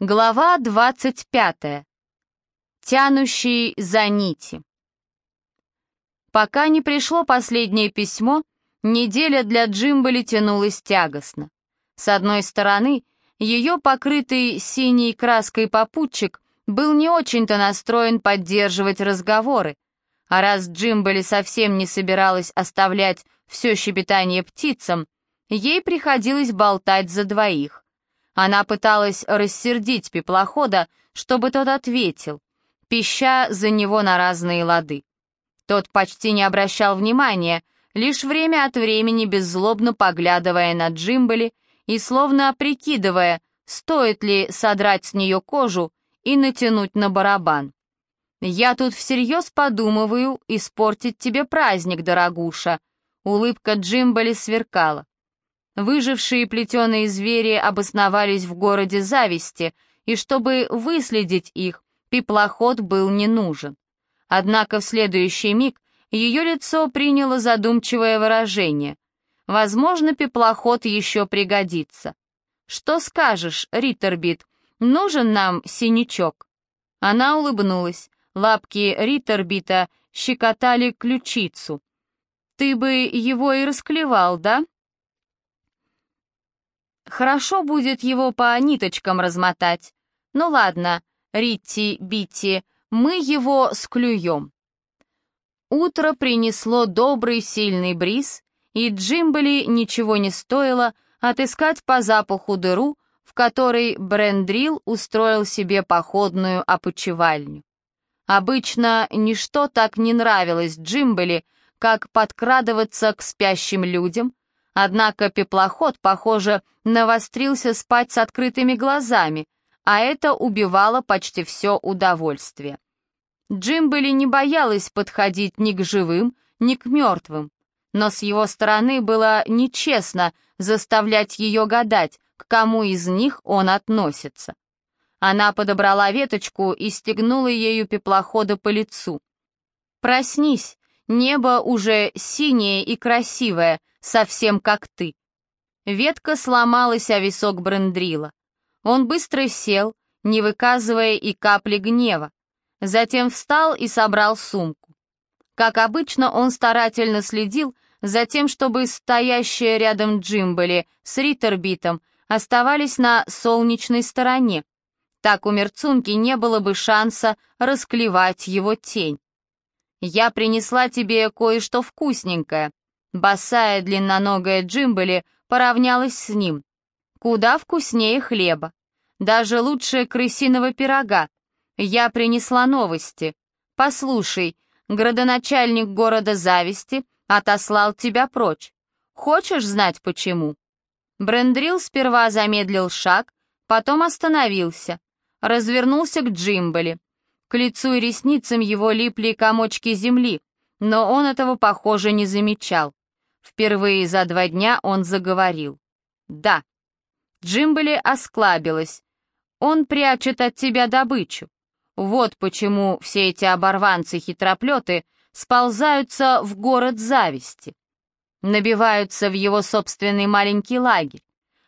Глава 25. Тянущий за нити. Пока не пришло последнее письмо, неделя для Джимбали тянулась тягостно. С одной стороны, ее покрытый синей краской попутчик был не очень-то настроен поддерживать разговоры, а раз Джимбали совсем не собиралась оставлять все щебетание птицам, ей приходилось болтать за двоих. Она пыталась рассердить пеплохода, чтобы тот ответил, пища за него на разные лады. Тот почти не обращал внимания, лишь время от времени беззлобно поглядывая на Джимбали и словно прикидывая, стоит ли содрать с нее кожу и натянуть на барабан. «Я тут всерьез подумываю испортить тебе праздник, дорогуша», улыбка Джимбали сверкала. Выжившие плетеные звери обосновались в городе зависти, и чтобы выследить их, пеплоход был не нужен. Однако в следующий миг ее лицо приняло задумчивое выражение. Возможно, пеплоход еще пригодится. «Что скажешь, Риттербит, нужен нам синячок?» Она улыбнулась. Лапки Риттербита щекотали ключицу. «Ты бы его и расклевал, да?» Хорошо будет его по ниточкам размотать. Ну ладно, Ритти, Битти, мы его склюем. Утро принесло добрый сильный бриз, и Джимбали ничего не стоило отыскать по запаху дыру, в которой Брендрил устроил себе походную опочивальню. Обычно ничто так не нравилось Джимбали, как подкрадываться к спящим людям, Однако пеплоход, похоже, навострился спать с открытыми глазами, а это убивало почти все удовольствие. Джимбели не боялась подходить ни к живым, ни к мертвым, но с его стороны было нечестно заставлять ее гадать, к кому из них он относится. Она подобрала веточку и стегнула ею пеплохода по лицу. «Проснись, небо уже синее и красивое», совсем как ты». Ветка сломалась о висок Брендрила. Он быстро сел, не выказывая и капли гнева. Затем встал и собрал сумку. Как обычно, он старательно следил за тем, чтобы стоящие рядом Джимбели с Риттербитом оставались на солнечной стороне. Так у Мерцунки не было бы шанса расклевать его тень. «Я принесла тебе кое-что вкусненькое», Босая длинноногая Джимбели поравнялась с ним. Куда вкуснее хлеба. Даже лучше крысиного пирога. Я принесла новости. Послушай, градоначальник города Зависти отослал тебя прочь. Хочешь знать почему? Брендрил сперва замедлил шаг, потом остановился. Развернулся к Джимбели. К лицу и ресницам его липли комочки земли, но он этого, похоже, не замечал. Впервые за два дня он заговорил. «Да». Джимбели осклабилась. «Он прячет от тебя добычу. Вот почему все эти оборванцы-хитроплеты сползаются в город зависти. Набиваются в его собственный маленький лагерь.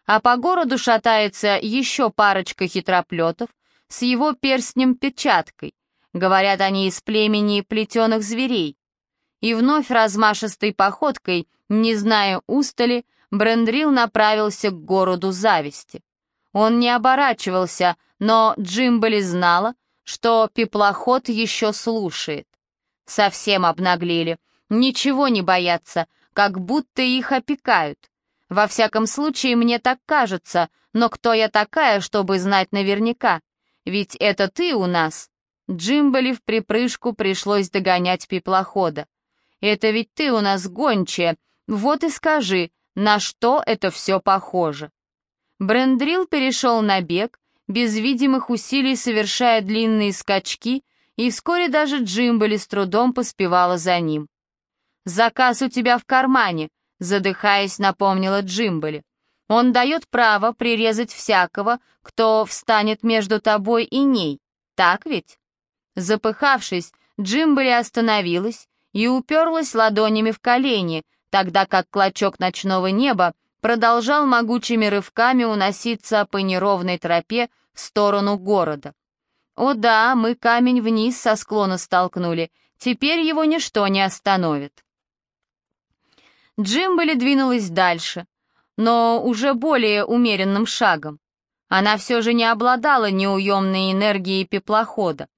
А по городу шатается еще парочка хитроплетов с его перстнем-печаткой. Говорят они из племени плетеных зверей. И вновь размашистой походкой не зная устали, Брендрил направился к городу зависти. Он не оборачивался, но Джимбали знала, что пеплоход еще слушает. Совсем обнаглели, ничего не боятся, как будто их опекают. Во всяком случае, мне так кажется, но кто я такая, чтобы знать наверняка? Ведь это ты у нас. Джимбали в припрыжку пришлось догонять пеплохода. Это ведь ты у нас гончая, вот и скажи, на что это все похоже. Брендрил перешел на бег, без видимых усилий совершая длинные скачки, и вскоре даже Джимбели с трудом поспевала за ним. «Заказ у тебя в кармане», — задыхаясь, напомнила Джимбели. «Он дает право прирезать всякого, кто встанет между тобой и ней, так ведь?» Запыхавшись, Джимбели остановилась и уперлась ладонями в колени, тогда как клочок ночного неба продолжал могучими рывками уноситься по неровной тропе в сторону города. О да, мы камень вниз со склона столкнули, теперь его ничто не остановит. Джимбали двинулась дальше, но уже более умеренным шагом. Она все же не обладала неуемной энергией пеплохода.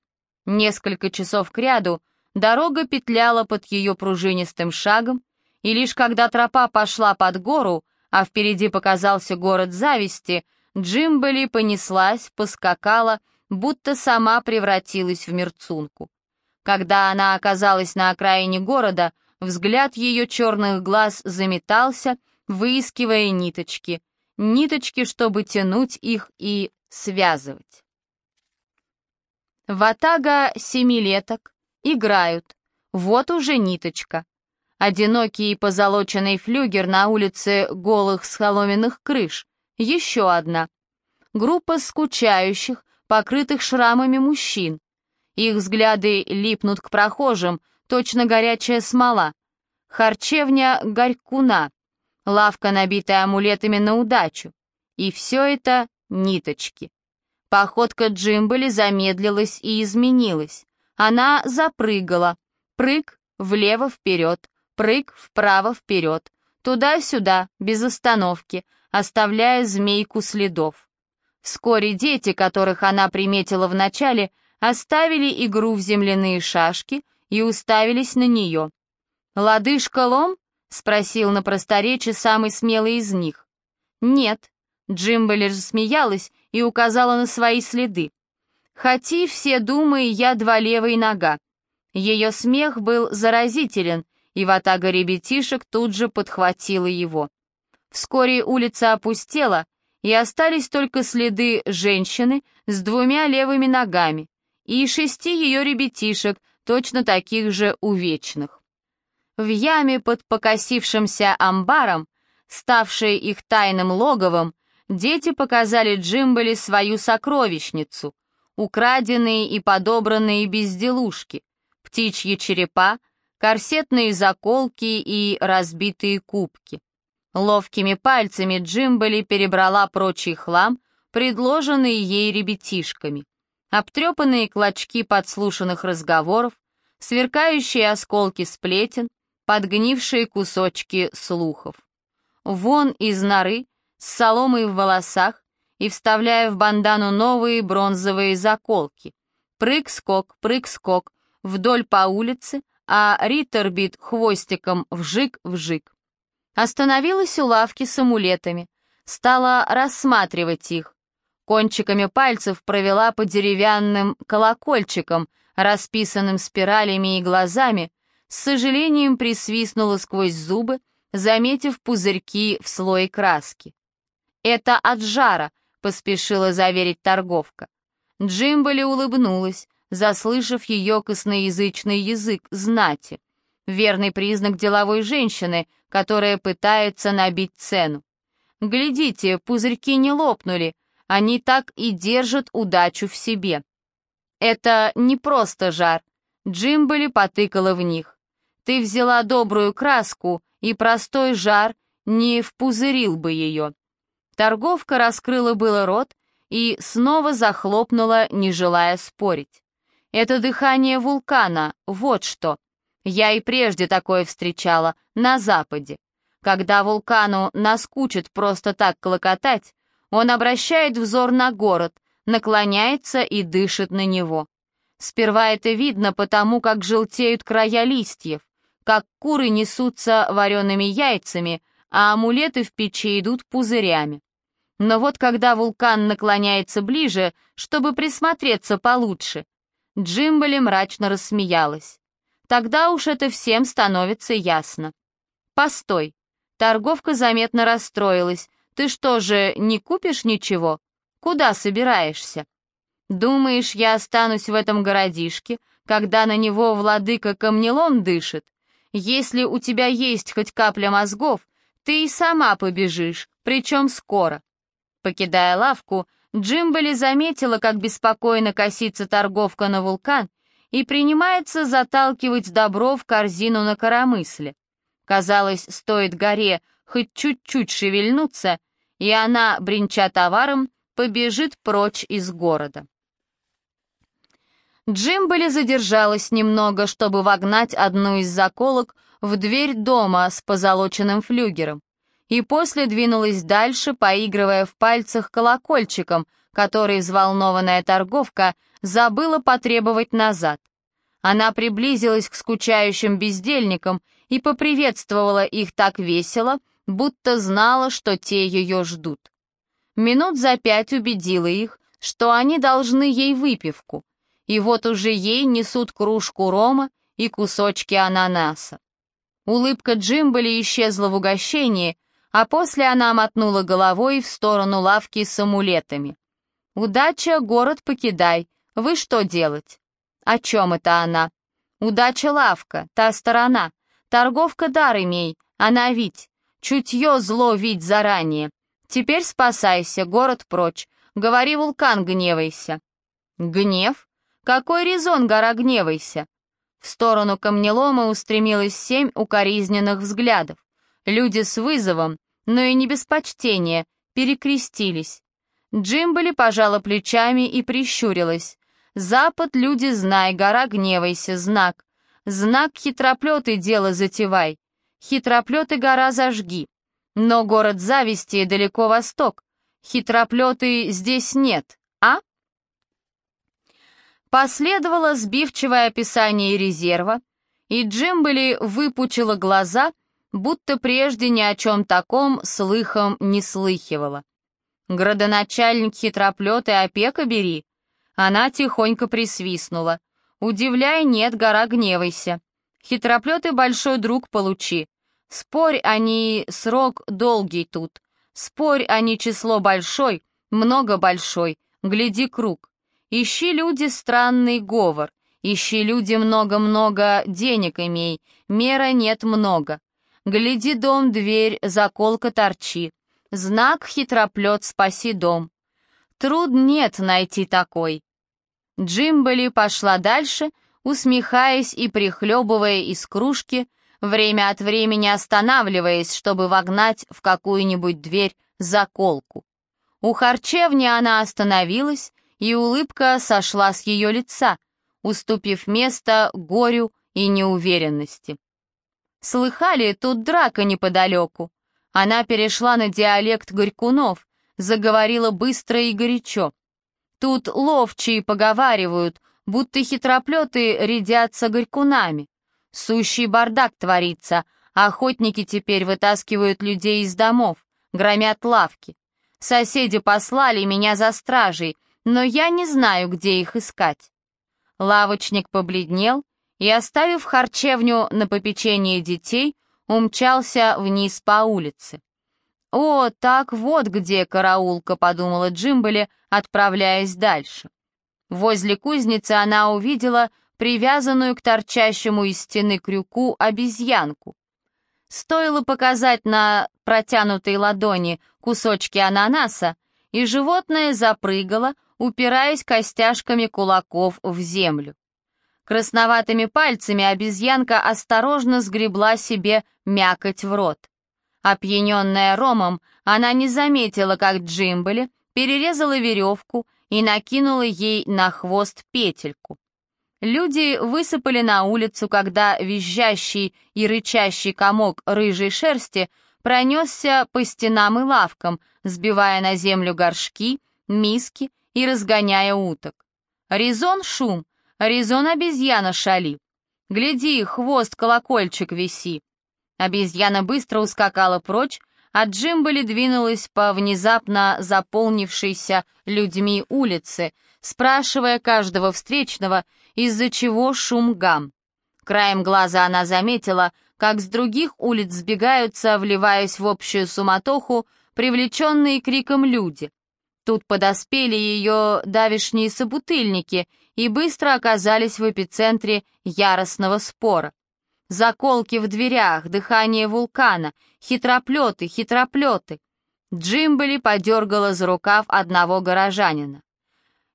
Несколько часов кряду дорога петляла под ее пружинистым шагом, и лишь когда тропа пошла под гору, а впереди показался город зависти, Джимбели понеслась, поскакала, будто сама превратилась в мерцунку. Когда она оказалась на окраине города, взгляд ее черных глаз заметался, выискивая ниточки. Ниточки, чтобы тянуть их и связывать. Ватага семилеток играют. Вот уже ниточка. Одинокий позолоченный флюгер на улице голых соломенных крыш. Еще одна. Группа скучающих, покрытых шрамами мужчин. Их взгляды липнут к прохожим, точно горячая смола. Харчевня Горькуна, лавка, набитая амулетами на удачу. И все это ниточки. Походка Джимбели замедлилась и изменилась. Она запрыгала. Прыг влево-вперед, Прыг вправо-вперед, туда-сюда, без остановки, оставляя змейку следов. Вскоре дети, которых она приметила вначале, оставили игру в земляные шашки и уставились на нее. «Лодыжка лом?» — спросил на просторечии самый смелый из них. «Нет», — Джимбелли смеялась и указала на свои следы. «Хоти все думай, я два левой нога». Ее смех был заразителен, и ватага ребятишек тут же подхватила его. Вскоре улица опустела, и остались только следы женщины с двумя левыми ногами и шести ее ребятишек, точно таких же увечных. В яме под покосившимся амбаром, ставшей их тайным логовом, дети показали Джимбали свою сокровищницу, украденные и подобранные безделушки, птичьи черепа, корсетные заколки и разбитые кубки. Ловкими пальцами Джимбали перебрала прочий хлам, предложенный ей ребятишками. Обтрепанные клочки подслушанных разговоров, сверкающие осколки сплетен, подгнившие кусочки слухов. Вон из норы, с соломой в волосах и вставляя в бандану новые бронзовые заколки. Прыг-скок, прыг-скок, вдоль по улице, а Риттербит хвостиком вжик-вжик. Остановилась у лавки с амулетами, стала рассматривать их. Кончиками пальцев провела по деревянным колокольчикам, расписанным спиралями и глазами, с сожалением присвистнула сквозь зубы, заметив пузырьки в слое краски. «Это от жара», — поспешила заверить торговка. Джимбали улыбнулась, заслышав ее косноязычный язык знати. Верный признак деловой женщины, которая пытается набить цену. Глядите, пузырьки не лопнули, они так и держат удачу в себе. Это не просто жар. Джимбали потыкала в них. Ты взяла добрую краску, и простой жар не впузырил бы ее. Торговка раскрыла было рот и снова захлопнула, не желая спорить. Это дыхание вулкана, вот что. Я и прежде такое встречала, на Западе. Когда вулкану наскучит просто так клокотать, он обращает взор на город, наклоняется и дышит на него. Сперва это видно потому, как желтеют края листьев, как куры несутся вареными яйцами, а амулеты в печи идут пузырями. Но вот когда вулкан наклоняется ближе, чтобы присмотреться получше, Джимбали мрачно рассмеялась. Тогда уж это всем становится ясно. Постой. Торговка заметно расстроилась. Ты что же, не купишь ничего? Куда собираешься? Думаешь, я останусь в этом городишке, когда на него владыка Камнелон дышит? Если у тебя есть хоть капля мозгов, ты и сама побежишь, причем скоро. Покидая лавку, Джимбели заметила, как беспокойно косится торговка на вулкан и принимается заталкивать добро в корзину на коромысле. Казалось, стоит горе хоть чуть-чуть шевельнуться, и она, бренча товаром, побежит прочь из города. Джимбели задержалась немного, чтобы вогнать одну из заколок в дверь дома с позолоченным флюгером, и после двинулась дальше, поигрывая в пальцах колокольчиком, который взволнованная торговка забыла потребовать назад. Она приблизилась к скучающим бездельникам и поприветствовала их так весело, будто знала, что те ее ждут. Минут за пять убедила их, что они должны ей выпивку, и вот уже ей несут кружку рома и кусочки ананаса. Улыбка Джимбали исчезла в угощении, а после она мотнула головой в сторону лавки с амулетами. «Удача, город покидай. Вы что делать?» «О чем это она?» «Удача, лавка, та сторона. Торговка дар имей, она ведь. Чутье зло видь заранее. Теперь спасайся, город прочь. Говори, вулкан, гневайся». «Гнев? Какой резон, гора, гневайся? В сторону камнелома устремилось семь укоризненных взглядов. Люди с вызовом, но и не без почтения, перекрестились. Джимбали пожала плечами и прищурилась. «Запад, люди, знай, гора, гневайся, знак. Знак хитроплеты дело затевай. Хитроплеты гора зажги. Но город зависти далеко восток. Хитроплеты здесь нет, а?» Последовало сбивчивое описание резерва, и Джимбели выпучила глаза, будто прежде ни о чем таком слыхом не слыхивала. «Градоначальник хитроплет и опека бери!» Она тихонько присвистнула. «Удивляй, нет, гора гневайся. Хитроплет и большой друг получи. Спорь они срок долгий тут. Спорь они число большой, много большой, гляди круг. Ищи люди странный говор, ищи люди много-много денег имей, мера нет много. Гляди дом, дверь, заколка торчи, знак хитроплет спаси дом. Труд нет найти такой. Джимбели пошла дальше, усмехаясь и прихлебывая из кружки, время от времени останавливаясь, чтобы вогнать в какую-нибудь дверь заколку. У харчевни она остановилась и улыбка сошла с ее лица, уступив место горю и неуверенности. Слыхали, тут драка неподалеку. Она перешла на диалект горькунов, заговорила быстро и горячо. Тут ловчие поговаривают, будто хитроплеты рядятся горькунами. Сущий бардак творится, охотники теперь вытаскивают людей из домов, громят лавки. Соседи послали меня за стражей, но я не знаю, где их искать». Лавочник побледнел и, оставив харчевню на попечение детей, умчался вниз по улице. «О, так вот где караулка», — подумала Джимбели, отправляясь дальше. Возле кузницы она увидела привязанную к торчащему из стены крюку обезьянку. Стоило показать на протянутой ладони кусочки ананаса, и животное запрыгало, упираясь костяшками кулаков в землю. Красноватыми пальцами обезьянка осторожно сгребла себе мякоть в рот. Опьяненная ромом, она не заметила, как Джимбели перерезала веревку и накинула ей на хвост петельку. Люди высыпали на улицу, когда визжащий и рычащий комок рыжей шерсти пронесся по стенам и лавкам, сбивая на землю горшки, миски и разгоняя уток. Резон шум, резон обезьяна шали. Гляди, хвост колокольчик виси. Обезьяна быстро ускакала прочь, а Джимбали двинулась по внезапно заполнившейся людьми улице, спрашивая каждого встречного, из-за чего шум гам. Краем глаза она заметила, как с других улиц сбегаются, вливаясь в общую суматоху, привлеченные криком люди. Тут подоспели ее давишние собутыльники и быстро оказались в эпицентре яростного спора. Заколки в дверях, дыхание вулкана, хитроплеты, хитроплеты. Джимбели подергала за рукав одного горожанина.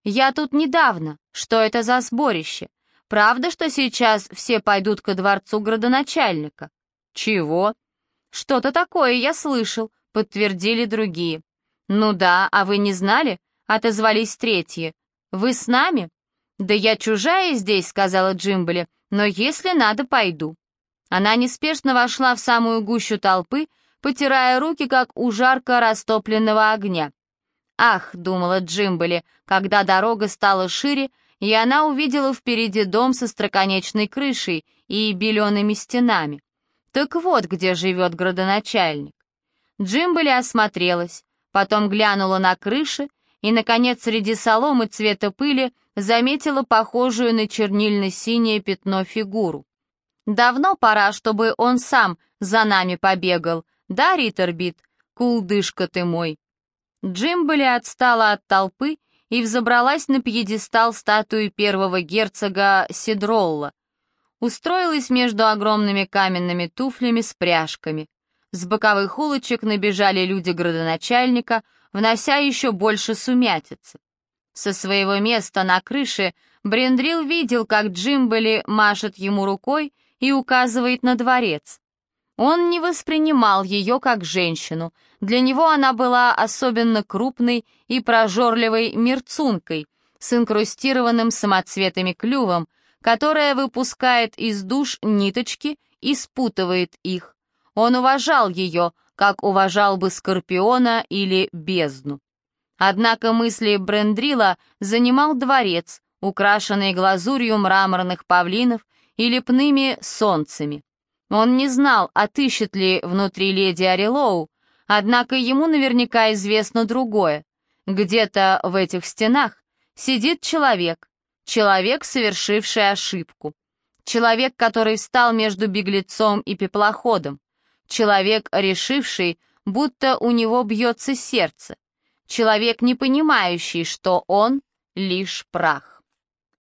«Я тут недавно. Что это за сборище? Правда, что сейчас все пойдут ко дворцу градоначальника?» «Чего?» «Что-то такое я слышал», — подтвердили другие. «Ну да, а вы не знали? — отозвались третьи. «Вы с нами?» «Да я чужая здесь», — сказала Джимбли, — «но если надо, пойду». Она неспешно вошла в самую гущу толпы, потирая руки, как у жарко растопленного огня. «Ах», — думала Джимбли, когда дорога стала шире, и она увидела впереди дом со строконечной крышей и белеными стенами. Так вот, где живет градоначальник. Джимбли осмотрелась, потом глянула на крыши и, наконец, среди соломы цвета пыли заметила похожую на чернильно-синее пятно фигуру. «Давно пора, чтобы он сам за нами побегал, да, Риттербит? Кулдышка ты мой!» Джимбели отстала от толпы и взобралась на пьедестал статуи первого герцога Сидролла. Устроилась между огромными каменными туфлями с пряжками. С боковых улочек набежали люди градоначальника, внося еще больше сумятицы. Со своего места на крыше Брендрил видел, как Джимбели машет ему рукой и указывает на дворец. Он не воспринимал ее как женщину, для него она была особенно крупной и прожорливой мерцункой с инкрустированным самоцветами клювом, которая выпускает из душ ниточки и спутывает их. Он уважал ее, как уважал бы Скорпиона или бездну. Однако мысли Брендрила занимал дворец, украшенный глазурью мраморных павлинов и лепными солнцами. Он не знал, отыщет ли внутри леди Арилоу, однако ему наверняка известно другое. Где-то в этих стенах сидит человек, человек, совершивший ошибку, человек, который встал между беглецом и пеплоходом, человек, решивший, будто у него бьется сердце, человек, не понимающий, что он лишь прах.